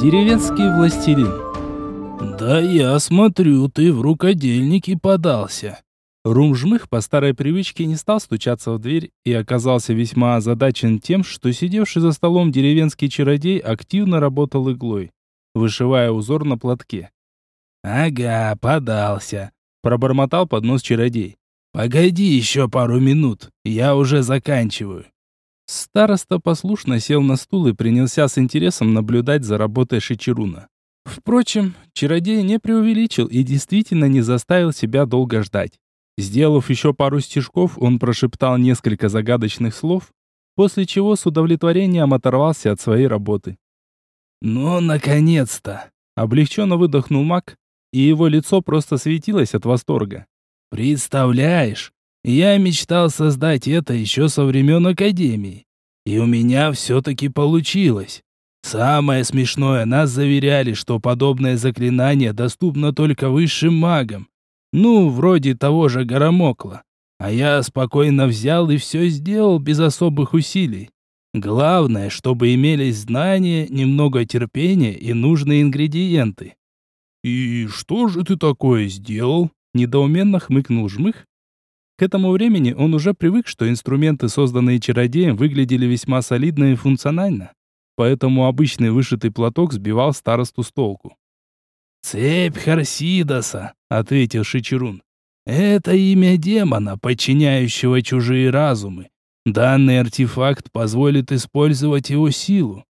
Деревенский властелин. Да я смотрю, ты в рукодельники подался. Румжмых по старой привычке не стал стучаться в дверь и оказался весьма озадачен тем, что сидевший за столом деревенский чародей активно работал иглой, вышивая узор на платке. «Ага, подался», — пробормотал под нос чародей. «Погоди еще пару минут, я уже заканчиваю». Староста послушно сел на стул и принялся с интересом наблюдать за работой Шичеруна. Впрочем, чародей не преувеличил и действительно не заставил себя долго ждать. Сделав еще пару стежков, он прошептал несколько загадочных слов, после чего с удовлетворением оторвался от своей работы. «Ну, наконец-то!» — облегченно выдохнул маг, и его лицо просто светилось от восторга. «Представляешь, я мечтал создать это еще со времен Академии. И у меня все-таки получилось. Самое смешное, нас заверяли, что подобное заклинание доступно только высшим магам. Ну, вроде того же Горомокла. А я спокойно взял и все сделал без особых усилий. Главное, чтобы имелись знания, немного терпения и нужные ингредиенты. «И что же ты такое сделал?» Недоуменно хмыкнул Жмых, к этому времени он уже привык, что инструменты, созданные чародеем, выглядели весьма солидно и функционально, поэтому обычный вышитый платок сбивал старосту с толку. «Цепь Харсидоса», — ответил Шичерун. «Это имя демона, подчиняющего чужие разумы. Данный артефакт позволит использовать его силу».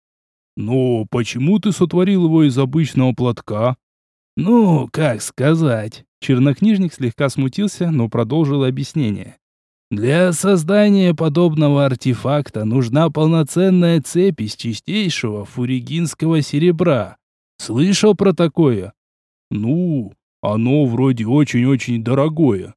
«Но почему ты сотворил его из обычного платка?» «Ну, как сказать. Чернокнижник слегка смутился, но продолжил объяснение. Для создания подобного артефакта нужна полноценная цепь из чистейшего фуригинского серебра. Слышал про такое? Ну, оно вроде очень-очень дорогое.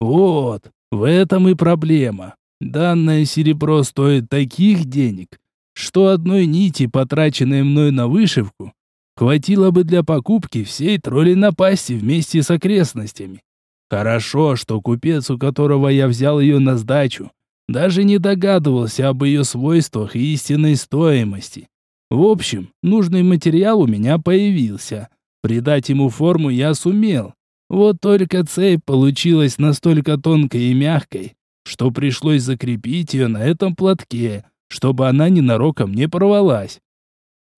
Вот, в этом и проблема. Данное серебро стоит таких денег, что одной нити, потраченной мной на вышивку, Хватило бы для покупки всей тролли напасти вместе с окрестностями. Хорошо, что купец, у которого я взял ее на сдачу, даже не догадывался об ее свойствах и истинной стоимости. В общем, нужный материал у меня появился. Придать ему форму я сумел. Вот только цепь получилась настолько тонкой и мягкой, что пришлось закрепить ее на этом платке, чтобы она ненароком не порвалась.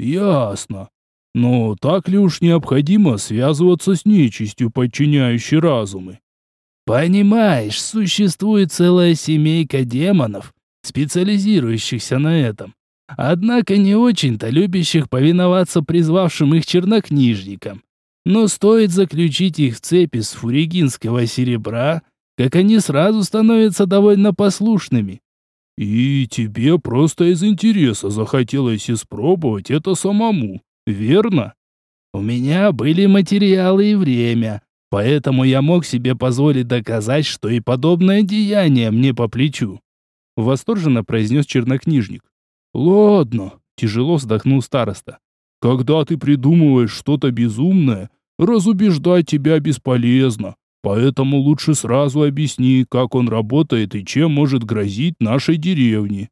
«Ясно. Но так ли уж необходимо связываться с нечистью, подчиняющей разумы? Понимаешь, существует целая семейка демонов, специализирующихся на этом. Однако не очень-то любящих повиноваться призвавшим их чернокнижникам. Но стоит заключить их в цепи с фуригинского серебра, как они сразу становятся довольно послушными. И тебе просто из интереса захотелось испробовать это самому верно? У меня были материалы и время, поэтому я мог себе позволить доказать, что и подобное деяние мне по плечу. Восторженно произнес чернокнижник. Ладно, тяжело вздохнул староста. Когда ты придумываешь что-то безумное, разубеждать тебя бесполезно. Поэтому лучше сразу объясни, как он работает и чем может грозить нашей деревне.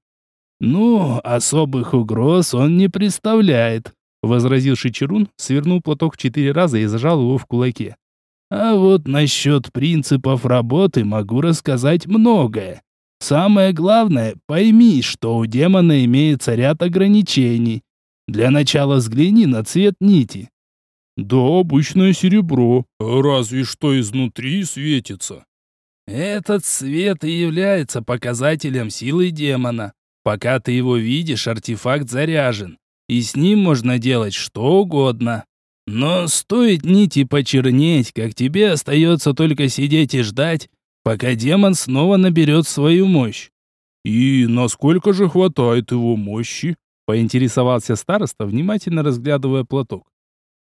Ну, особых угроз он не представляет, возразил Шичерун, свернул платок четыре раза и зажал его в кулаке. А вот насчет принципов работы могу рассказать многое. Самое главное, пойми, что у демона имеется ряд ограничений. Для начала взгляни на цвет нити. Да, обычное серебро, разве что изнутри светится. Этот цвет и является показателем силы демона. Пока ты его видишь, артефакт заряжен и с ним можно делать что угодно. Но стоит нити почернеть, как тебе остается только сидеть и ждать, пока демон снова наберет свою мощь. «И насколько же хватает его мощи?» — поинтересовался староста, внимательно разглядывая платок.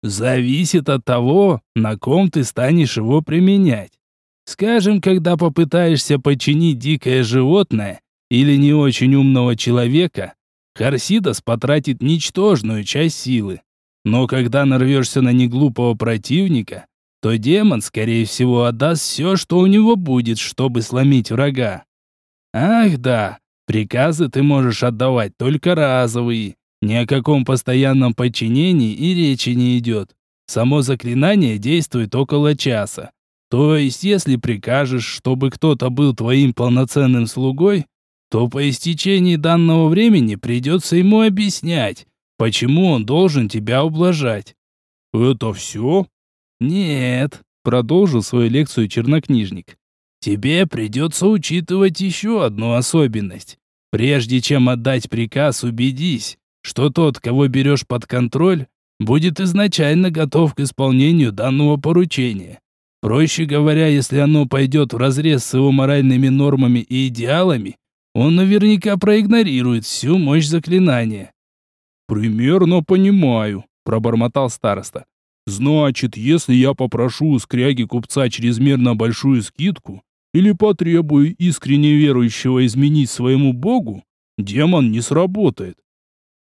«Зависит от того, на ком ты станешь его применять. Скажем, когда попытаешься подчинить дикое животное или не очень умного человека, Харсидас потратит ничтожную часть силы. Но когда нарвешься на неглупого противника, то демон, скорее всего, отдаст все, что у него будет, чтобы сломить врага. Ах да, приказы ты можешь отдавать только разовые, Ни о каком постоянном подчинении и речи не идет. Само заклинание действует около часа. То есть, если прикажешь, чтобы кто-то был твоим полноценным слугой, то по истечении данного времени придется ему объяснять, почему он должен тебя ублажать. «Это все?» «Нет», — продолжил свою лекцию чернокнижник. «Тебе придется учитывать еще одну особенность. Прежде чем отдать приказ, убедись, что тот, кого берешь под контроль, будет изначально готов к исполнению данного поручения. Проще говоря, если оно пойдет вразрез с его моральными нормами и идеалами, он наверняка проигнорирует всю мощь заклинания. «Примерно понимаю», — пробормотал староста. «Значит, если я попрошу у скряги купца чрезмерно большую скидку или потребую искренне верующего изменить своему богу, демон не сработает.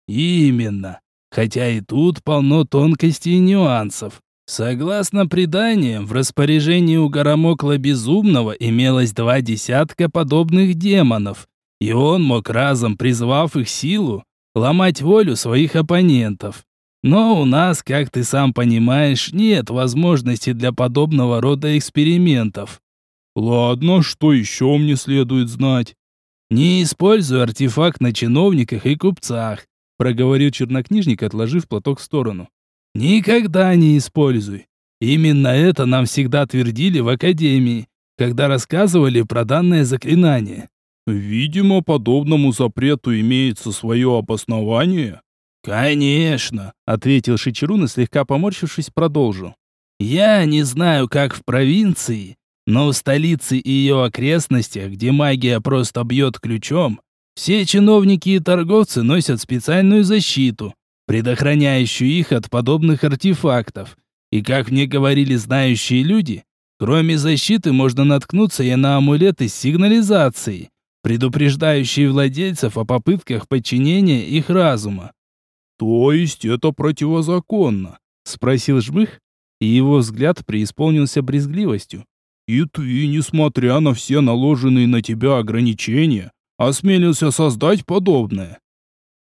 Именно. Хотя и тут полно тонкостей и нюансов. Согласно преданиям, в распоряжении у Горомокла Безумного имелось два десятка подобных демонов, и он мог разом, призвав их силу, ломать волю своих оппонентов. Но у нас, как ты сам понимаешь, нет возможности для подобного рода экспериментов. Ладно, что еще мне следует знать? Не используй артефакт на чиновниках и купцах проговорил чернокнижник, отложив платок в сторону. Никогда не используй. Именно это нам всегда твердили в академии, когда рассказывали про данное заклинание. Видимо, подобному запрету имеется свое обоснование. Конечно, ответил Шичерун и слегка поморщившись продолжил. Я не знаю, как в провинции, но в столице и ее окрестностях, где магия просто бьет ключом, все чиновники и торговцы носят специальную защиту, предохраняющую их от подобных артефактов. И как мне говорили знающие люди, кроме защиты можно наткнуться и на амулеты с сигнализацией, предупреждающие владельцев о попытках подчинения их разума. «То есть это противозаконно?» — спросил Жмых, и его взгляд преисполнился брезгливостью. «И ты, несмотря на все наложенные на тебя ограничения, осмелился создать подобное.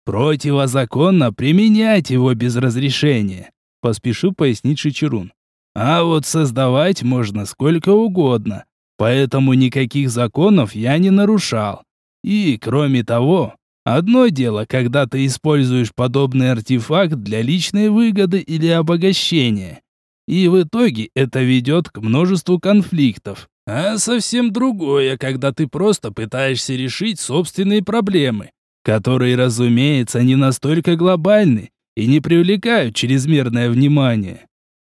Противозаконно применять его без разрешения, поспешил пояснить Шичерун. А вот создавать можно сколько угодно, поэтому никаких законов я не нарушал. И, кроме того, одно дело, когда ты используешь подобный артефакт для личной выгоды или обогащения. И в итоге это ведет к множеству конфликтов. А совсем другое, когда ты просто пытаешься решить собственные проблемы, которые, разумеется, не настолько глобальны и не привлекают чрезмерное внимание.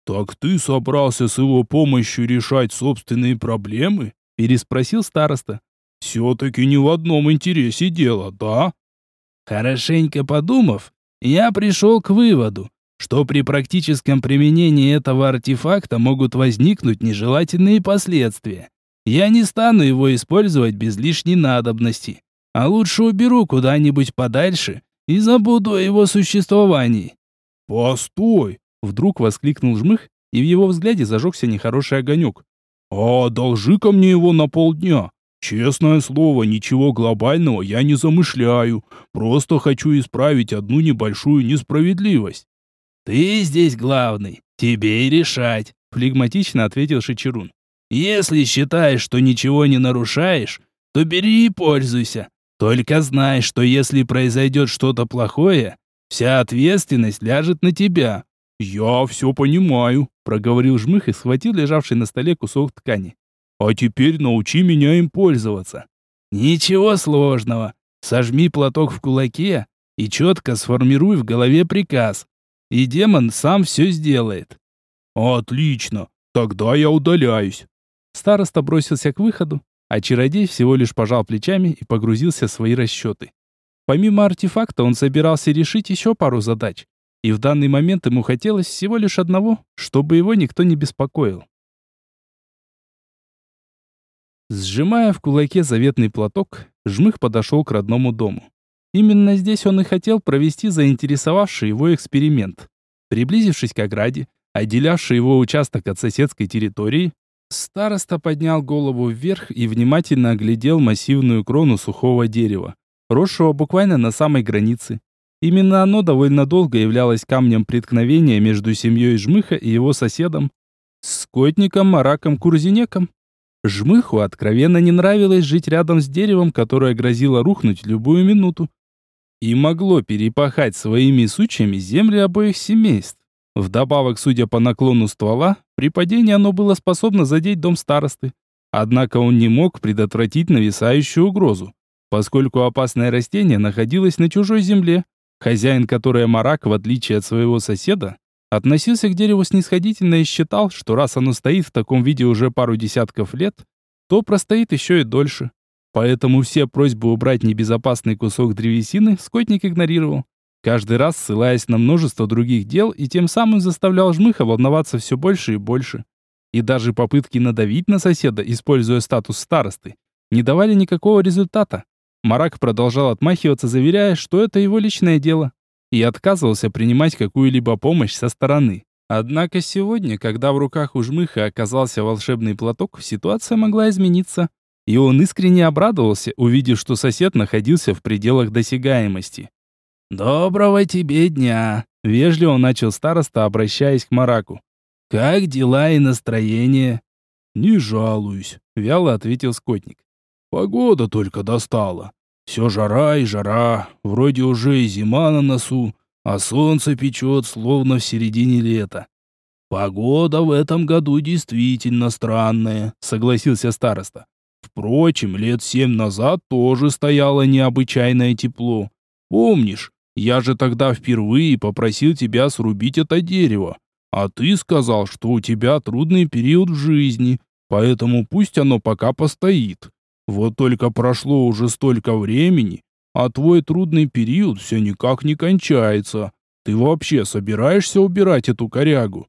«Так ты собрался с его помощью решать собственные проблемы?» – переспросил староста. «Все-таки не в одном интересе дело, да?» Хорошенько подумав, я пришел к выводу, что при практическом применении этого артефакта могут возникнуть нежелательные последствия. Я не стану его использовать без лишней надобности, а лучше уберу куда-нибудь подальше и забуду о его существовании. «Постой!» — вдруг воскликнул Жмых, и в его взгляде зажегся нехороший огонек. «А должи ко мне его на полдня. Честное слово, ничего глобального я не замышляю, просто хочу исправить одну небольшую несправедливость». «Ты здесь главный, тебе и решать», — флегматично ответил Шичерун. «Если считаешь, что ничего не нарушаешь, то бери и пользуйся. Только знай, что если произойдет что-то плохое, вся ответственность ляжет на тебя». «Я все понимаю», — проговорил Жмых и схватил лежавший на столе кусок ткани. «А теперь научи меня им пользоваться». «Ничего сложного. Сожми платок в кулаке и четко сформируй в голове приказ и демон сам все сделает. Отлично, тогда я удаляюсь. Староста бросился к выходу, а чародей всего лишь пожал плечами и погрузился в свои расчеты. Помимо артефакта он собирался решить еще пару задач, и в данный момент ему хотелось всего лишь одного, чтобы его никто не беспокоил. Сжимая в кулаке заветный платок, Жмых подошел к родному дому. Именно здесь он и хотел провести заинтересовавший его эксперимент. Приблизившись к ограде, отделявшей его участок от соседской территории, староста поднял голову вверх и внимательно оглядел массивную крону сухого дерева, росшего буквально на самой границе. Именно оно довольно долго являлось камнем преткновения между семьей Жмыха и его соседом, скотником Мараком Курзинеком. Жмыху откровенно не нравилось жить рядом с деревом, которое грозило рухнуть любую минуту. И могло перепахать своими сучьями земли обоих семейств. Вдобавок, судя по наклону ствола, при падении оно было способно задеть дом старосты. Однако он не мог предотвратить нависающую угрозу, поскольку опасное растение находилось на чужой земле, хозяин которой Марак, в отличие от своего соседа, относился к дереву снисходительно и считал, что раз оно стоит в таком виде уже пару десятков лет, то простоит еще и дольше. Поэтому все просьбы убрать небезопасный кусок древесины скотник игнорировал каждый раз ссылаясь на множество других дел и тем самым заставлял Жмыха волноваться все больше и больше. И даже попытки надавить на соседа, используя статус старосты, не давали никакого результата. Марак продолжал отмахиваться, заверяя, что это его личное дело, и отказывался принимать какую-либо помощь со стороны. Однако сегодня, когда в руках у Жмыха оказался волшебный платок, ситуация могла измениться. И он искренне обрадовался, увидев, что сосед находился в пределах досягаемости. «Доброго тебе дня!» — вежливо начал староста, обращаясь к Мараку. «Как дела и настроение?» «Не жалуюсь», — вяло ответил скотник. «Погода только достала. Все жара и жара, вроде уже и зима на носу, а солнце печет, словно в середине лета». «Погода в этом году действительно странная», — согласился староста. «Впрочем, лет семь назад тоже стояло необычайное тепло. Помнишь, я же тогда впервые попросил тебя срубить это дерево, а ты сказал, что у тебя трудный период в жизни, поэтому пусть оно пока постоит. Вот только прошло уже столько времени, а твой трудный период все никак не кончается. Ты вообще собираешься убирать эту корягу?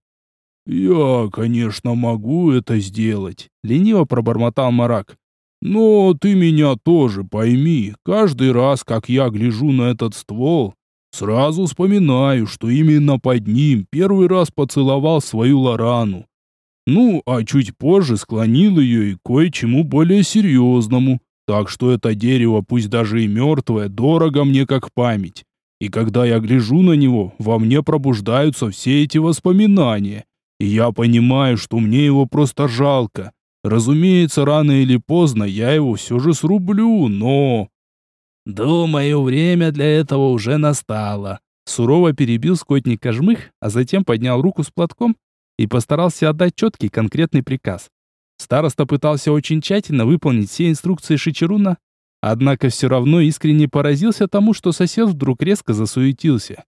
Я, конечно, могу это сделать, лениво пробормотал Марак. Но ты меня тоже пойми, каждый раз, как я гляжу на этот ствол, сразу вспоминаю, что именно под ним первый раз поцеловал свою Лорану. Ну, а чуть позже склонил ее и кое-чему более серьезному. Так что это дерево, пусть даже и мертвое, дорого мне как память. И когда я гляжу на него, во мне пробуждаются все эти воспоминания. И я понимаю, что мне его просто жалко. Разумеется, рано или поздно я его все же срублю, но... «Думаю, время для этого уже настало», — сурово перебил скотник Кожмых, а затем поднял руку с платком и постарался отдать четкий конкретный приказ. Староста пытался очень тщательно выполнить все инструкции Шичеруна, однако все равно искренне поразился тому, что сосед вдруг резко засуетился.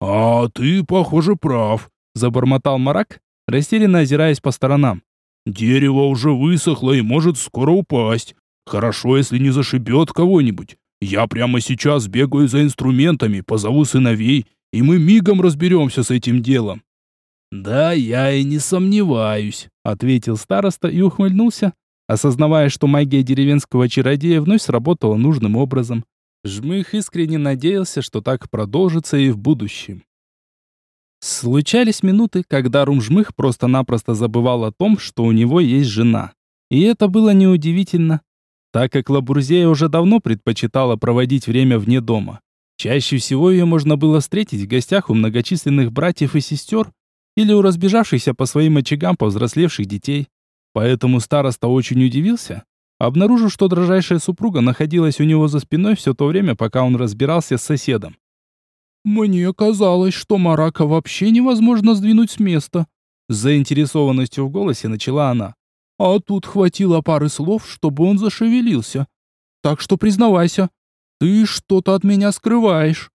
«А ты, похоже, прав», — забормотал Марак, растерянно озираясь по сторонам. Дерево уже высохло и может скоро упасть. Хорошо, если не зашибет кого-нибудь. Я прямо сейчас бегаю за инструментами, позову сыновей, и мы мигом разберемся с этим делом». «Да, я и не сомневаюсь», — ответил староста и ухмыльнулся, осознавая, что магия деревенского чародея вновь сработала нужным образом. Жмых искренне надеялся, что так продолжится и в будущем. Случались минуты, когда Румжмых просто-напросто забывал о том, что у него есть жена. И это было неудивительно, так как Лабурзея уже давно предпочитала проводить время вне дома. Чаще всего ее можно было встретить в гостях у многочисленных братьев и сестер или у разбежавшихся по своим очагам повзрослевших детей. Поэтому староста очень удивился, обнаружив, что дрожайшая супруга находилась у него за спиной все то время, пока он разбирался с соседом. «Мне казалось, что Марака вообще невозможно сдвинуть с места», с заинтересованностью в голосе начала она. «А тут хватило пары слов, чтобы он зашевелился. Так что признавайся, ты что-то от меня скрываешь».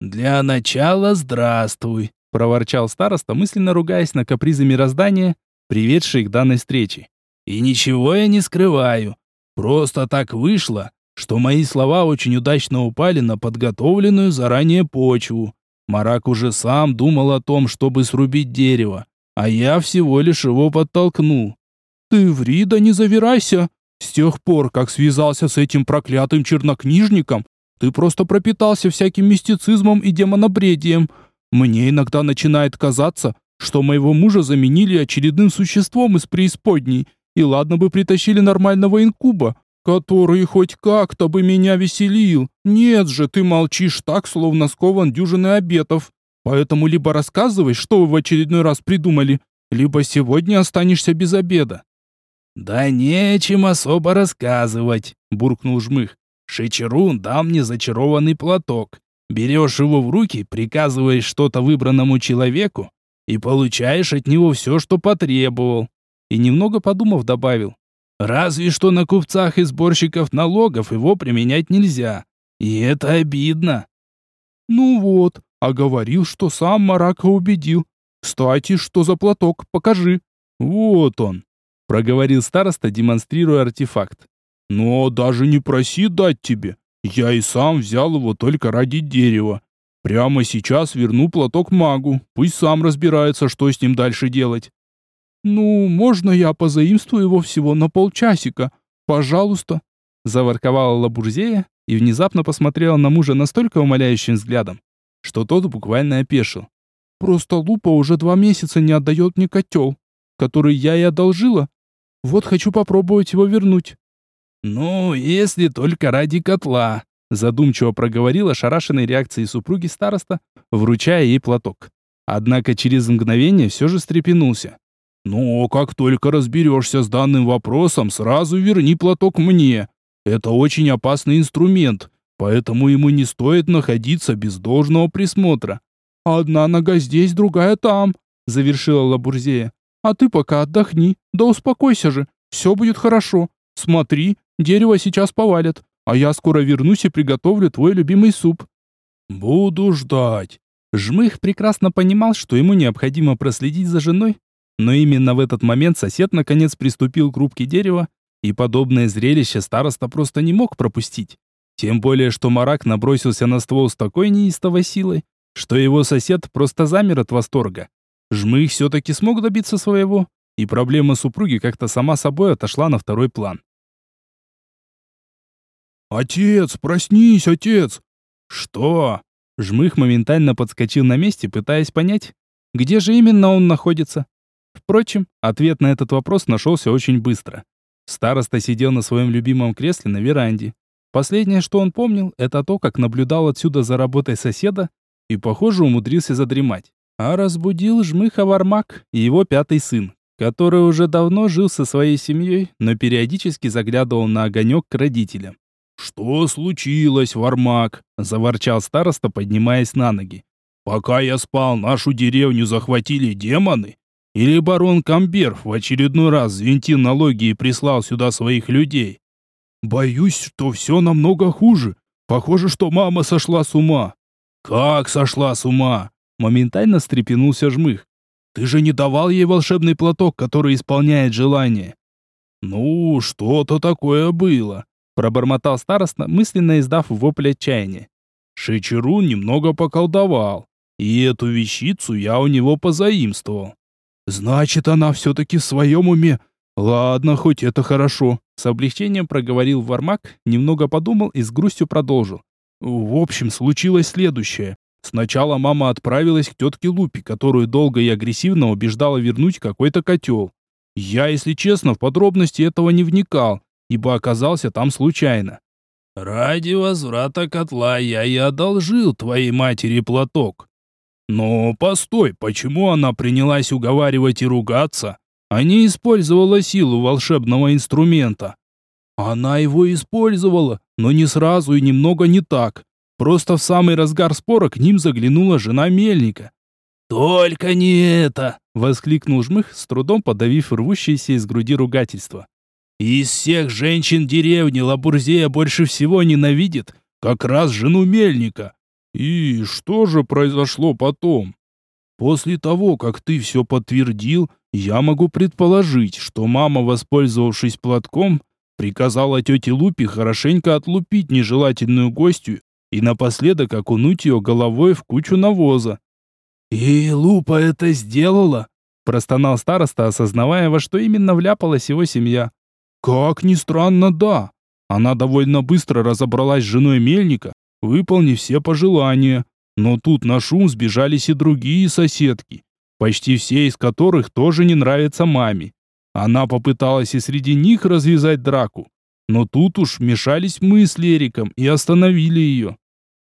«Для начала здравствуй», — проворчал староста, мысленно ругаясь на капризы мироздания, приведшие к данной встрече. «И ничего я не скрываю. Просто так вышло, что мои слова очень удачно упали на подготовленную заранее почву. Марак уже сам думал о том, чтобы срубить дерево, а я всего лишь его подтолкнул. «Ты ври да не завирайся! С тех пор, как связался с этим проклятым чернокнижником, ты просто пропитался всяким мистицизмом и демонобредием. Мне иногда начинает казаться, что моего мужа заменили очередным существом из преисподней, и ладно бы притащили нормального инкуба, который хоть как-то бы меня веселил. Нет же, ты молчишь так, словно скован дюжиной обетов. Поэтому либо рассказывай, что вы в очередной раз придумали, либо сегодня останешься без обеда». «Да нечем особо рассказывать», — буркнул Жмых. «Шичерун дал мне зачарованный платок. Берешь его в руки, приказываешь что-то выбранному человеку и получаешь от него все, что потребовал». И немного подумав, добавил. «Разве что на купцах и сборщиков налогов его применять нельзя. И это обидно». «Ну вот, а говорил, что сам Марака убедил. Кстати, что за платок? Покажи». «Вот он», — проговорил староста, демонстрируя артефакт. «Но даже не проси дать тебе. Я и сам взял его только ради дерева. Прямо сейчас верну платок магу. Пусть сам разбирается, что с ним дальше делать». «Ну, можно я позаимствую его всего на полчасика? Пожалуйста», — заворковала Лабурзея и внезапно посмотрела на мужа настолько умоляющим взглядом, что тот буквально опешил. «Просто Лупа уже два месяца не отдает мне котел, который я и одолжила. Вот хочу попробовать его вернуть». «Ну, если только ради котла», — задумчиво проговорила шарашенной реакцией супруги староста, вручая ей платок. Однако через мгновение все же встрепенулся. «Ну, как только разберешься с данным вопросом, сразу верни платок мне. Это очень опасный инструмент, поэтому ему не стоит находиться без должного присмотра». «Одна нога здесь, другая там», — завершила Лабурзея. «А ты пока отдохни, да успокойся же, все будет хорошо. Смотри, дерево сейчас повалят, а я скоро вернусь и приготовлю твой любимый суп». «Буду ждать». Жмых прекрасно понимал, что ему необходимо проследить за женой, но именно в этот момент сосед наконец приступил к рубке дерева, и подобное зрелище староста просто не мог пропустить. Тем более, что Марак набросился на ствол с такой неистовой силой, что его сосед просто замер от восторга. Жмых все-таки смог добиться своего, и проблема супруги как-то сама собой отошла на второй план. «Отец, проснись, отец!» «Что?» Жмых моментально подскочил на месте, пытаясь понять, где же именно он находится. Впрочем, ответ на этот вопрос нашелся очень быстро. Староста сидел на своем любимом кресле на веранде. Последнее, что он помнил, это то, как наблюдал отсюда за работой соседа и, похоже, умудрился задремать. А разбудил жмыха Вармак и его пятый сын, который уже давно жил со своей семьей, но периодически заглядывал на огонек к родителям. «Что случилось, Вармак?» – заворчал староста, поднимаясь на ноги. «Пока я спал, нашу деревню захватили демоны? Или барон Камберф в очередной раз взвинтил налоги и прислал сюда своих людей? Боюсь, что все намного хуже. Похоже, что мама сошла с ума. Как сошла с ума? Моментально встрепенулся жмых. Ты же не давал ей волшебный платок, который исполняет желание. Ну, что-то такое было, пробормотал староста, мысленно издав вопль отчаяния. Шичерун немного поколдовал, и эту вещицу я у него позаимствовал. Значит, она все-таки в своем уме. Ладно, хоть это хорошо. С облегчением проговорил Вармак, немного подумал и с грустью продолжил. В общем, случилось следующее. Сначала мама отправилась к тетке Лупи, которую долго и агрессивно убеждала вернуть какой-то котел. Я, если честно, в подробности этого не вникал, ибо оказался там случайно. «Ради возврата котла я и одолжил твоей матери платок», но постой, почему она принялась уговаривать и ругаться, а не использовала силу волшебного инструмента? Она его использовала, но не сразу и немного не так. Просто в самый разгар спора к ним заглянула жена мельника. «Только не это!» — воскликнул Жмых, с трудом подавив рвущееся из груди ругательство. «Из всех женщин деревни Лабурзея больше всего ненавидит как раз жену мельника. И что же произошло потом? После того, как ты все подтвердил, я могу предположить, что мама, воспользовавшись платком, приказала тете Лупе хорошенько отлупить нежелательную гостью и напоследок окунуть ее головой в кучу навоза. «И Лупа это сделала?» – простонал староста, осознавая, во что именно вляпалась его семья. «Как ни странно, да. Она довольно быстро разобралась с женой мельника выполнив все пожелания. Но тут на шум сбежались и другие соседки, почти все из которых тоже не нравятся маме. Она попыталась и среди них развязать драку, но тут уж мешались мы с Лериком и остановили ее.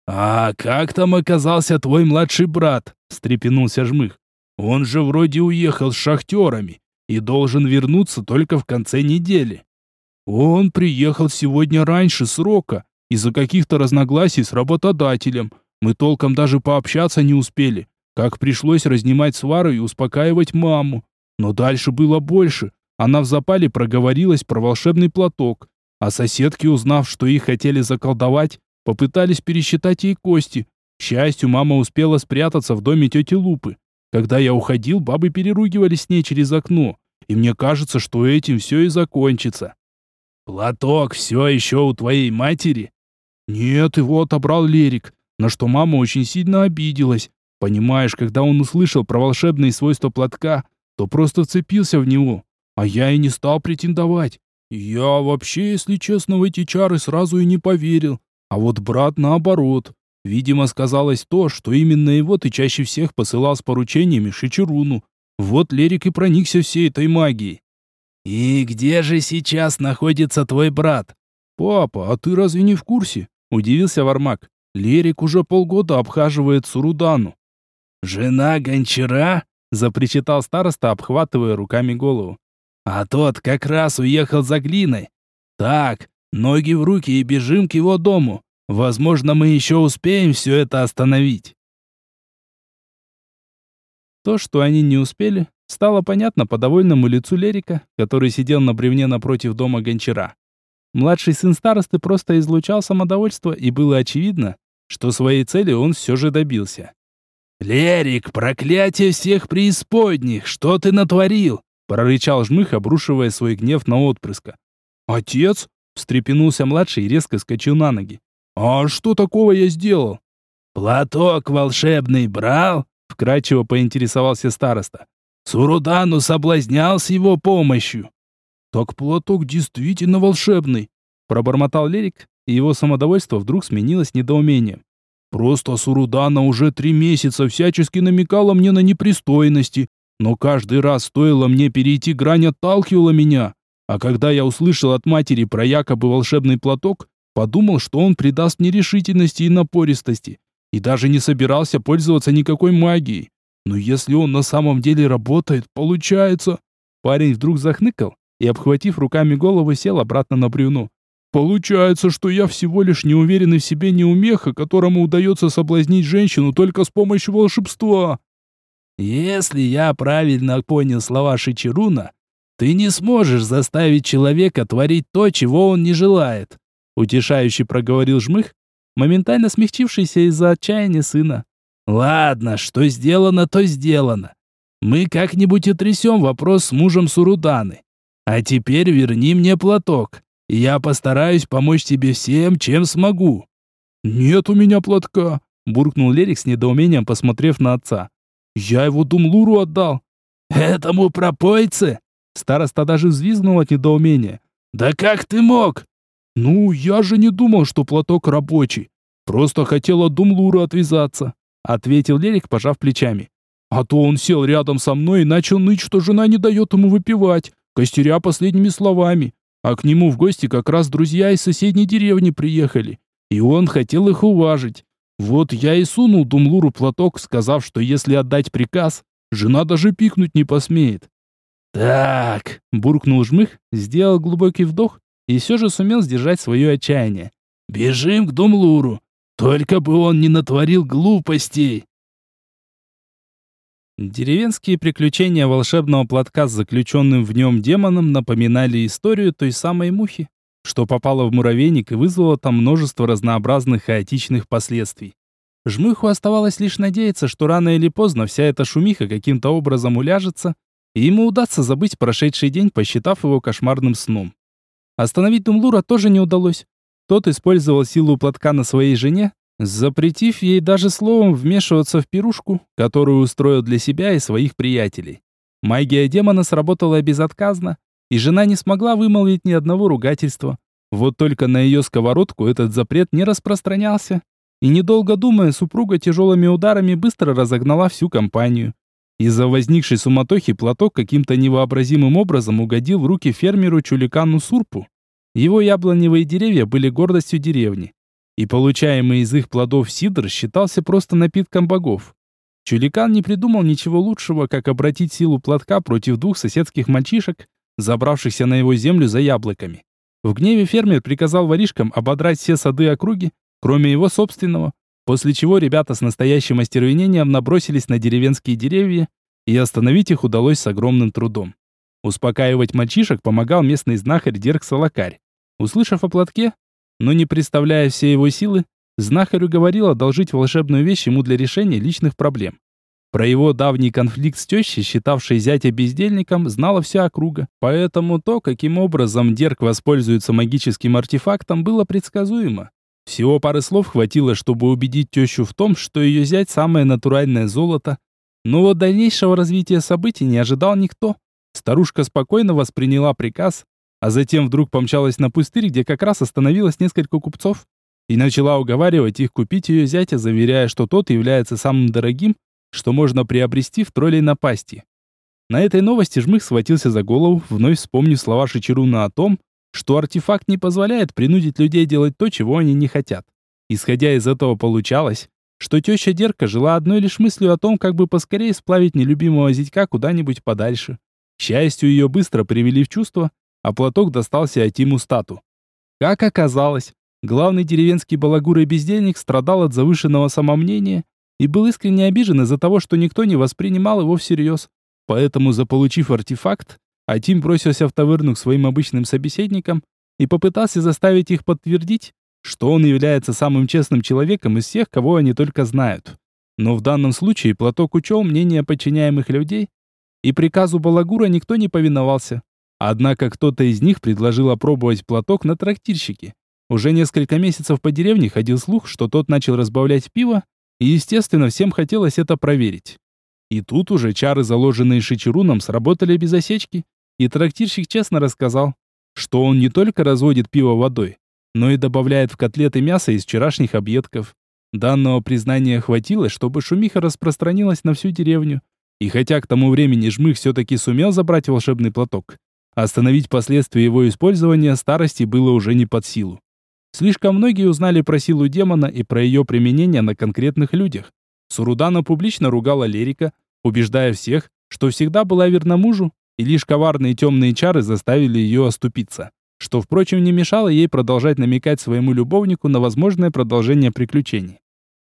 «А как там оказался твой младший брат?» – встрепенулся Жмых. «Он же вроде уехал с шахтерами и должен вернуться только в конце недели». «Он приехал сегодня раньше срока из-за каких-то разногласий с работодателем. Мы толком даже пообщаться не успели, как пришлось разнимать свары и успокаивать маму. Но дальше было больше. Она в запале проговорилась про волшебный платок, а соседки, узнав, что их хотели заколдовать, попытались пересчитать ей кости. К счастью, мама успела спрятаться в доме тети Лупы. Когда я уходил, бабы переругивались с ней через окно, и мне кажется, что этим все и закончится. «Платок все еще у твоей матери?» «Нет, его отобрал Лерик, на что мама очень сильно обиделась. Понимаешь, когда он услышал про волшебные свойства платка, то просто вцепился в него, а я и не стал претендовать. Я вообще, если честно, в эти чары сразу и не поверил. А вот брат наоборот. Видимо, сказалось то, что именно его ты чаще всех посылал с поручениями Шичеруну. Вот Лерик и проникся всей этой магией. «И где же сейчас находится твой брат?» «Папа, а ты разве не в курсе?» – удивился Вармак. «Лерик уже полгода обхаживает Сурудану». «Жена гончара?» – запричитал староста, обхватывая руками голову. «А тот как раз уехал за глиной. Так, Ноги в руки и бежим к его дому. Возможно, мы еще успеем все это остановить. То, что они не успели, стало понятно по довольному лицу Лерика, который сидел на бревне напротив дома гончара. Младший сын старосты просто излучал самодовольство, и было очевидно, что своей цели он все же добился. «Лерик, проклятие всех преисподних! Что ты натворил?» прорычал жмых, обрушивая свой гнев на отпрыска. «Отец?» Встрепенулся младший и резко скачал на ноги. «А что такого я сделал?» «Платок волшебный брал?» Вкратчиво поинтересовался староста. «Сурудану соблазнял с его помощью». «Так платок действительно волшебный», пробормотал Лерик, и его самодовольство вдруг сменилось недоумением. «Просто Сурудана уже три месяца всячески намекала мне на непристойности, но каждый раз стоило мне перейти грань отталкивала меня. А когда я услышал от матери про якобы волшебный платок, подумал, что он придаст мне решительности и напористости, и даже не собирался пользоваться никакой магией. Но если он на самом деле работает, получается... Парень вдруг захныкал и, обхватив руками голову, сел обратно на бревно. Получается, что я всего лишь неуверенный в себе неумеха, которому удается соблазнить женщину только с помощью волшебства. Если я правильно понял слова Шичеруна, ты не сможешь заставить человека творить то, чего он не желает, утешающе проговорил Жмых, моментально смягчившийся из-за отчаяния сына. Ладно, что сделано, то сделано. Мы как-нибудь утрясем вопрос с мужем Суруданы. А теперь верни мне платок, и я постараюсь помочь тебе всем, чем смогу. Нет у меня платка, буркнул Лерик с недоумением, посмотрев на отца. Я его Думлуру отдал. Этому пропойце? Староста даже взвизгнул от недоумения. «Да как ты мог?» «Ну, я же не думал, что платок рабочий. Просто хотел от Думлура отвязаться», — ответил Лерик, пожав плечами. «А то он сел рядом со мной и начал ныть, что жена не дает ему выпивать, костеря последними словами. А к нему в гости как раз друзья из соседней деревни приехали, и он хотел их уважить. Вот я и сунул Думлуру платок, сказав, что если отдать приказ, жена даже пикнуть не посмеет. «Так», — буркнул жмых, сделал глубокий вдох и все же сумел сдержать свое отчаяние. «Бежим к Думлуру, только бы он не натворил глупостей». Деревенские приключения волшебного платка с заключенным в нем демоном напоминали историю той самой мухи, что попала в муравейник и вызвала там множество разнообразных хаотичных последствий. Жмыху оставалось лишь надеяться, что рано или поздно вся эта шумиха каким-то образом уляжется, и ему удастся забыть прошедший день, посчитав его кошмарным сном. Остановить Думлура тоже не удалось. Тот использовал силу платка на своей жене, запретив ей даже словом вмешиваться в пирушку, которую устроил для себя и своих приятелей. Магия демона сработала безотказно, и жена не смогла вымолвить ни одного ругательства. Вот только на ее сковородку этот запрет не распространялся. И недолго думая, супруга тяжелыми ударами быстро разогнала всю компанию. Из-за возникшей суматохи платок каким-то невообразимым образом угодил в руки фермеру Чуликану Сурпу. Его яблоневые деревья были гордостью деревни, и получаемый из их плодов сидр считался просто напитком богов. Чуликан не придумал ничего лучшего, как обратить силу платка против двух соседских мальчишек, забравшихся на его землю за яблоками. В гневе фермер приказал воришкам ободрать все сады округи, кроме его собственного, после чего ребята с настоящим остервенением набросились на деревенские деревья, и остановить их удалось с огромным трудом. Успокаивать мальчишек помогал местный знахарь Дерг Салакарь. Услышав о платке, но не представляя все его силы, знахарю говорил одолжить волшебную вещь ему для решения личных проблем. Про его давний конфликт с тещей, считавшей зятя бездельником, знала вся округа. Поэтому то, каким образом Дерг воспользуется магическим артефактом, было предсказуемо. Всего пары слов хватило, чтобы убедить тещу в том, что ее зять самое натуральное золото. Но вот дальнейшего развития событий не ожидал никто. Старушка спокойно восприняла приказ, а затем вдруг помчалась на пустырь, где как раз остановилось несколько купцов, и начала уговаривать их купить ее зятя, заверяя, что тот является самым дорогим, что можно приобрести в троллей напасти. На этой новости Жмых схватился за голову, вновь вспомнив слова Шичеруна о том, что артефакт не позволяет принудить людей делать то, чего они не хотят. Исходя из этого получалось, что теща Дерка жила одной лишь мыслью о том, как бы поскорее сплавить нелюбимого зятька куда-нибудь подальше. К счастью, ее быстро привели в чувство, а платок достался Атиму Стату. Как оказалось, главный деревенский балагур и бездельник страдал от завышенного самомнения и был искренне обижен из-за того, что никто не воспринимал его всерьез. Поэтому, заполучив артефакт, Атим бросился в таверну к своим обычным собеседникам и попытался заставить их подтвердить, что он является самым честным человеком из всех, кого они только знают. Но в данном случае платок учел мнение подчиняемых людей, и приказу Балагура никто не повиновался. Однако кто-то из них предложил опробовать платок на трактирщике. Уже несколько месяцев по деревне ходил слух, что тот начал разбавлять пиво, и, естественно, всем хотелось это проверить. И тут уже чары, заложенные Шичеруном, сработали без осечки, и трактирщик честно рассказал, что он не только разводит пиво водой, но и добавляет в котлеты мясо из вчерашних объедков. Данного признания хватило, чтобы шумиха распространилась на всю деревню. И хотя к тому времени Жмых все-таки сумел забрать волшебный платок, Остановить последствия его использования старости было уже не под силу. Слишком многие узнали про силу демона и про ее применение на конкретных людях. Сурудана публично ругала Лерика, убеждая всех, что всегда была верна мужу, и лишь коварные темные чары заставили ее оступиться, что, впрочем, не мешало ей продолжать намекать своему любовнику на возможное продолжение приключений.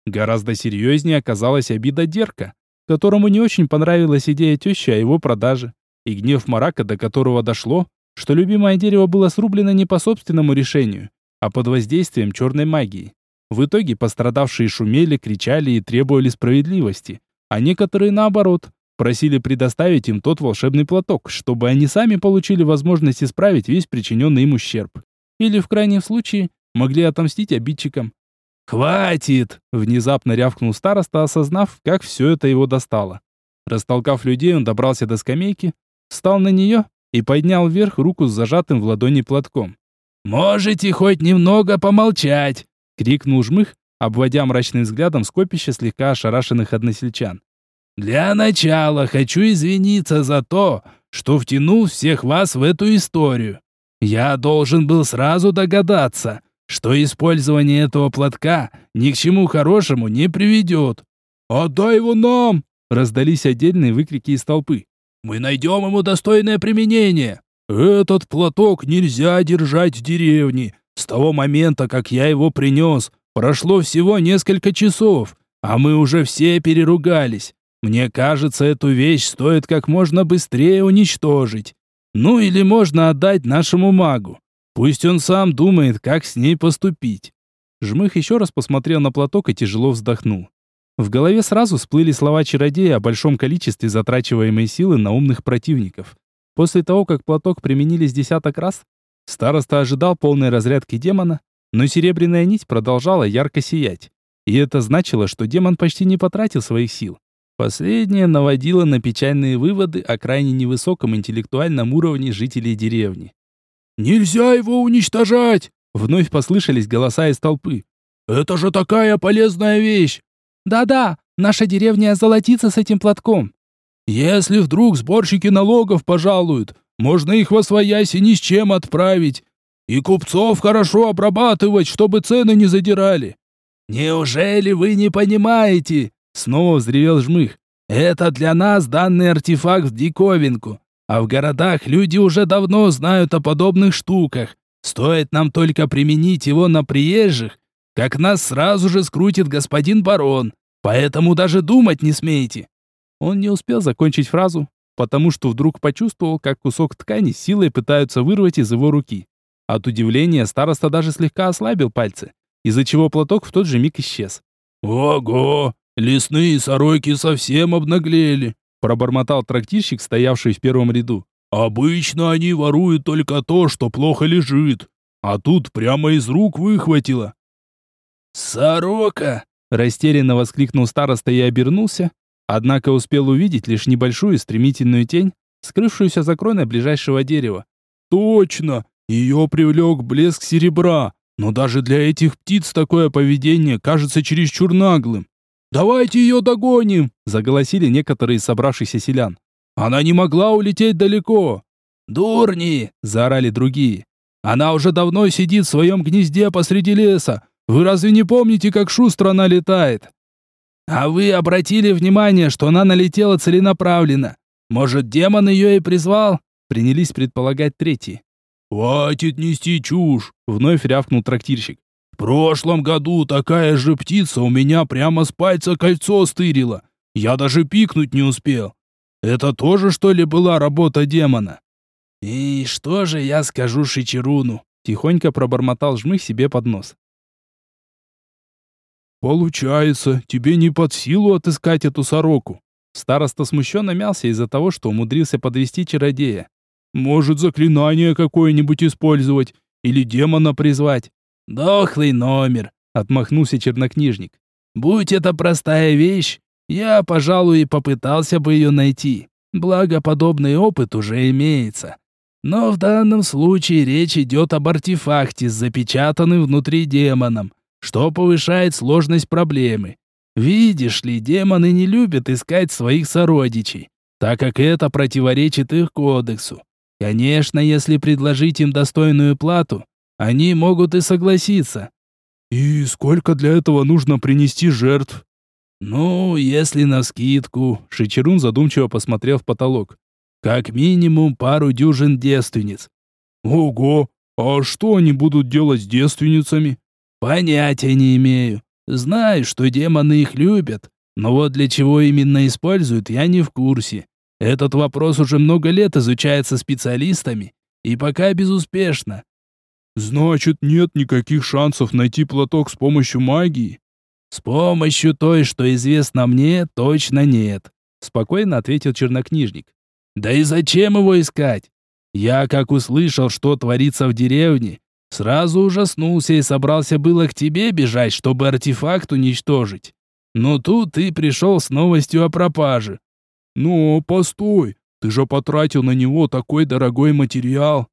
Гораздо серьезнее оказалась обида Дерка, которому не очень понравилась идея тещи о его продаже и гнев Марака, до которого дошло, что любимое дерево было срублено не по собственному решению, а под воздействием черной магии. В итоге пострадавшие шумели, кричали и требовали справедливости, а некоторые, наоборот, просили предоставить им тот волшебный платок, чтобы они сами получили возможность исправить весь причиненный им ущерб. Или, в крайнем случае, могли отомстить обидчикам. «Хватит!» – внезапно рявкнул староста, осознав, как все это его достало. Растолкав людей, он добрался до скамейки, встал на нее и поднял вверх руку с зажатым в ладони платком. «Можете хоть немного помолчать!» — крикнул жмых, обводя мрачным взглядом скопище слегка ошарашенных односельчан. «Для начала хочу извиниться за то, что втянул всех вас в эту историю. Я должен был сразу догадаться, что использование этого платка ни к чему хорошему не приведет. «Отдай его нам!» — раздались отдельные выкрики из толпы. Мы найдем ему достойное применение. Этот платок нельзя держать в деревне. С того момента, как я его принес, прошло всего несколько часов, а мы уже все переругались. Мне кажется, эту вещь стоит как можно быстрее уничтожить. Ну или можно отдать нашему магу. Пусть он сам думает, как с ней поступить. Жмых еще раз посмотрел на платок и тяжело вздохнул. В голове сразу всплыли слова чародея о большом количестве затрачиваемой силы на умных противников. После того, как платок применили с десяток раз, староста ожидал полной разрядки демона, но серебряная нить продолжала ярко сиять. И это значило, что демон почти не потратил своих сил. Последнее наводило на печальные выводы о крайне невысоком интеллектуальном уровне жителей деревни. «Нельзя его уничтожать!» Вновь послышались голоса из толпы. «Это же такая полезная вещь! Да-да, наша деревня золотится с этим платком. Если вдруг сборщики налогов пожалуют, можно их во свояси ни с чем отправить. И купцов хорошо обрабатывать, чтобы цены не задирали. Неужели вы не понимаете? Снова взревел жмых. Это для нас данный артефакт в диковинку. А в городах люди уже давно знают о подобных штуках. Стоит нам только применить его на приезжих, как нас сразу же скрутит господин барон. Поэтому даже думать не смейте. Он не успел закончить фразу, потому что вдруг почувствовал, как кусок ткани силой пытаются вырвать из его руки. От удивления староста даже слегка ослабил пальцы, из-за чего платок в тот же миг исчез. «Ого! Лесные сороки совсем обнаглели!» пробормотал трактирщик, стоявший в первом ряду. «Обычно они воруют только то, что плохо лежит, а тут прямо из рук выхватило». «Сорока!» – растерянно воскликнул староста и обернулся, однако успел увидеть лишь небольшую стремительную тень, скрывшуюся за кроной ближайшего дерева. «Точно! Ее привлек блеск серебра, но даже для этих птиц такое поведение кажется чересчур наглым. «Давайте ее догоним!» – заголосили некоторые из собравшихся селян. «Она не могла улететь далеко!» «Дурни!» – заорали другие. «Она уже давно сидит в своем гнезде посреди леса. Вы разве не помните, как шустро она летает?» «А вы обратили внимание, что она налетела целенаправленно? Может, демон ее и призвал?» – принялись предполагать третьи. «Хватит нести чушь!» – вновь рявкнул трактирщик. В прошлом году такая же птица у меня прямо с пальца кольцо стырила. Я даже пикнуть не успел. Это тоже, что ли, была работа демона? И что же я скажу Шичеруну? Тихонько пробормотал жмых себе под нос. Получается, тебе не под силу отыскать эту сороку. Староста смущенно мялся из-за того, что умудрился подвести чародея. Может, заклинание какое-нибудь использовать или демона призвать? «Дохлый номер», — отмахнулся чернокнижник. «Будь это простая вещь, я, пожалуй, и попытался бы ее найти. Благо, подобный опыт уже имеется. Но в данном случае речь идет об артефакте, запечатанном внутри демоном, что повышает сложность проблемы. Видишь ли, демоны не любят искать своих сородичей, так как это противоречит их кодексу. Конечно, если предложить им достойную плату, они могут и согласиться. И сколько для этого нужно принести жертв? Ну, если на скидку, Шичерун задумчиво посмотрел в потолок. Как минимум пару дюжин девственниц. Ого, а что они будут делать с девственницами? Понятия не имею. Знаю, что демоны их любят, но вот для чего именно используют, я не в курсе. Этот вопрос уже много лет изучается специалистами, и пока безуспешно. Значит, нет никаких шансов найти платок с помощью магии? С помощью той, что известно мне, точно нет, спокойно ответил чернокнижник. Да и зачем его искать? Я, как услышал, что творится в деревне, сразу ужаснулся и собрался было к тебе бежать, чтобы артефакт уничтожить. Но тут ты пришел с новостью о пропаже. Но постой, ты же потратил на него такой дорогой материал.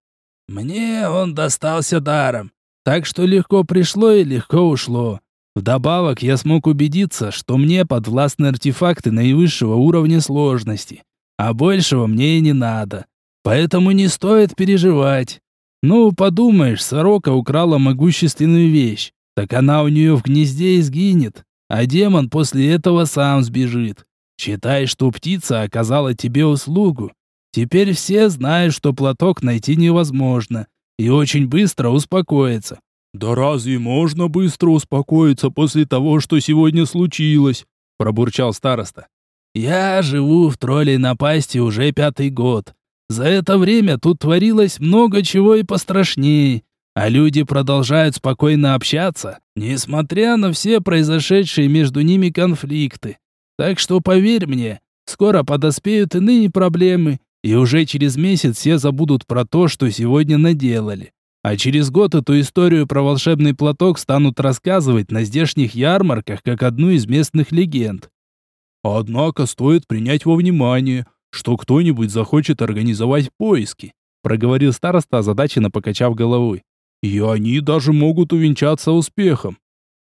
Мне он достался даром, так что легко пришло и легко ушло. Вдобавок я смог убедиться, что мне подвластны артефакты наивысшего уровня сложности, а большего мне и не надо. Поэтому не стоит переживать. Ну, подумаешь, сорока украла могущественную вещь, так она у нее в гнезде и сгинет, а демон после этого сам сбежит. Считай, что птица оказала тебе услугу, Теперь все знают, что платок найти невозможно, и очень быстро успокоиться. «Да разве можно быстро успокоиться после того, что сегодня случилось?» – пробурчал староста. «Я живу в троллей напасти уже пятый год. За это время тут творилось много чего и пострашнее, а люди продолжают спокойно общаться, несмотря на все произошедшие между ними конфликты. Так что поверь мне, скоро подоспеют иные проблемы, и уже через месяц все забудут про то, что сегодня наделали. А через год эту историю про волшебный платок станут рассказывать на здешних ярмарках как одну из местных легенд. Однако стоит принять во внимание, что кто-нибудь захочет организовать поиски, проговорил староста, озадаченно покачав головой. И они даже могут увенчаться успехом.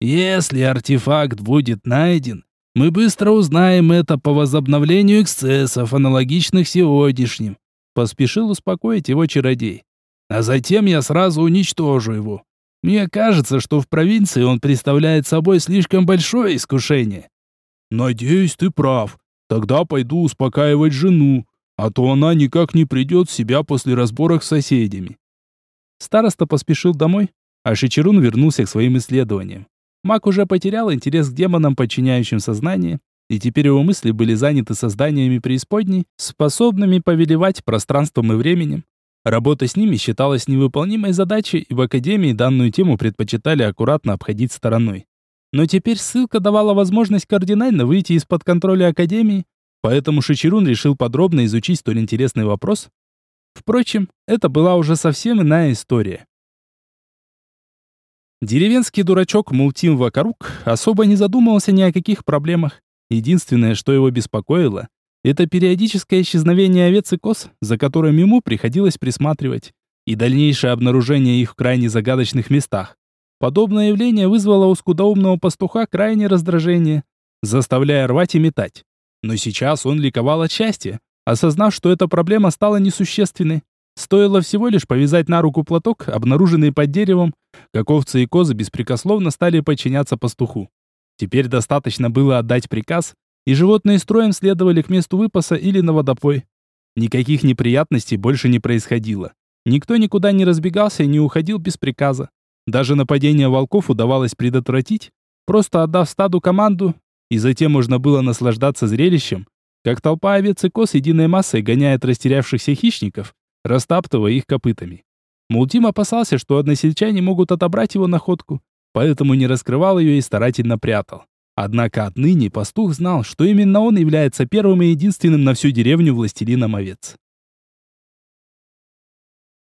Если артефакт будет найден, мы быстро узнаем это по возобновлению эксцессов, аналогичных сегодняшним. Поспешил успокоить его чародей. а затем я сразу уничтожу его. Мне кажется, что в провинции он представляет собой слишком большое искушение. Надеюсь, ты прав. Тогда пойду успокаивать жену, а то она никак не придет в себя после разборок с соседями. Староста поспешил домой, а Шичерун вернулся к своим исследованиям. Маг уже потерял интерес к демонам, подчиняющим сознание, и теперь его мысли были заняты созданиями преисподней, способными повелевать пространством и временем. Работа с ними считалась невыполнимой задачей, и в Академии данную тему предпочитали аккуратно обходить стороной. Но теперь ссылка давала возможность кардинально выйти из-под контроля Академии, поэтому Шичерун решил подробно изучить столь интересный вопрос. Впрочем, это была уже совсем иная история. Деревенский дурачок Мултим Вакарук особо не задумывался ни о каких проблемах. Единственное, что его беспокоило, это периодическое исчезновение овец и коз, за которым ему приходилось присматривать, и дальнейшее обнаружение их в крайне загадочных местах. Подобное явление вызвало у скудоумного пастуха крайнее раздражение, заставляя рвать и метать. Но сейчас он ликовал от счастья, осознав, что эта проблема стала несущественной. Стоило всего лишь повязать на руку платок, обнаруженный под деревом, как овцы и козы беспрекословно стали подчиняться пастуху. Теперь достаточно было отдать приказ, и животные строем следовали к месту выпаса или на водопой. Никаких неприятностей больше не происходило. Никто никуда не разбегался и не уходил без приказа. Даже нападение волков удавалось предотвратить, просто отдав стаду команду, и затем можно было наслаждаться зрелищем, как толпа овец и коз единой массой гоняет растерявшихся хищников, растаптывая их копытами. Мултим опасался, что односельчане могут отобрать его находку, поэтому не раскрывал ее и старательно прятал. Однако отныне пастух знал, что именно он является первым и единственным на всю деревню властелином овец.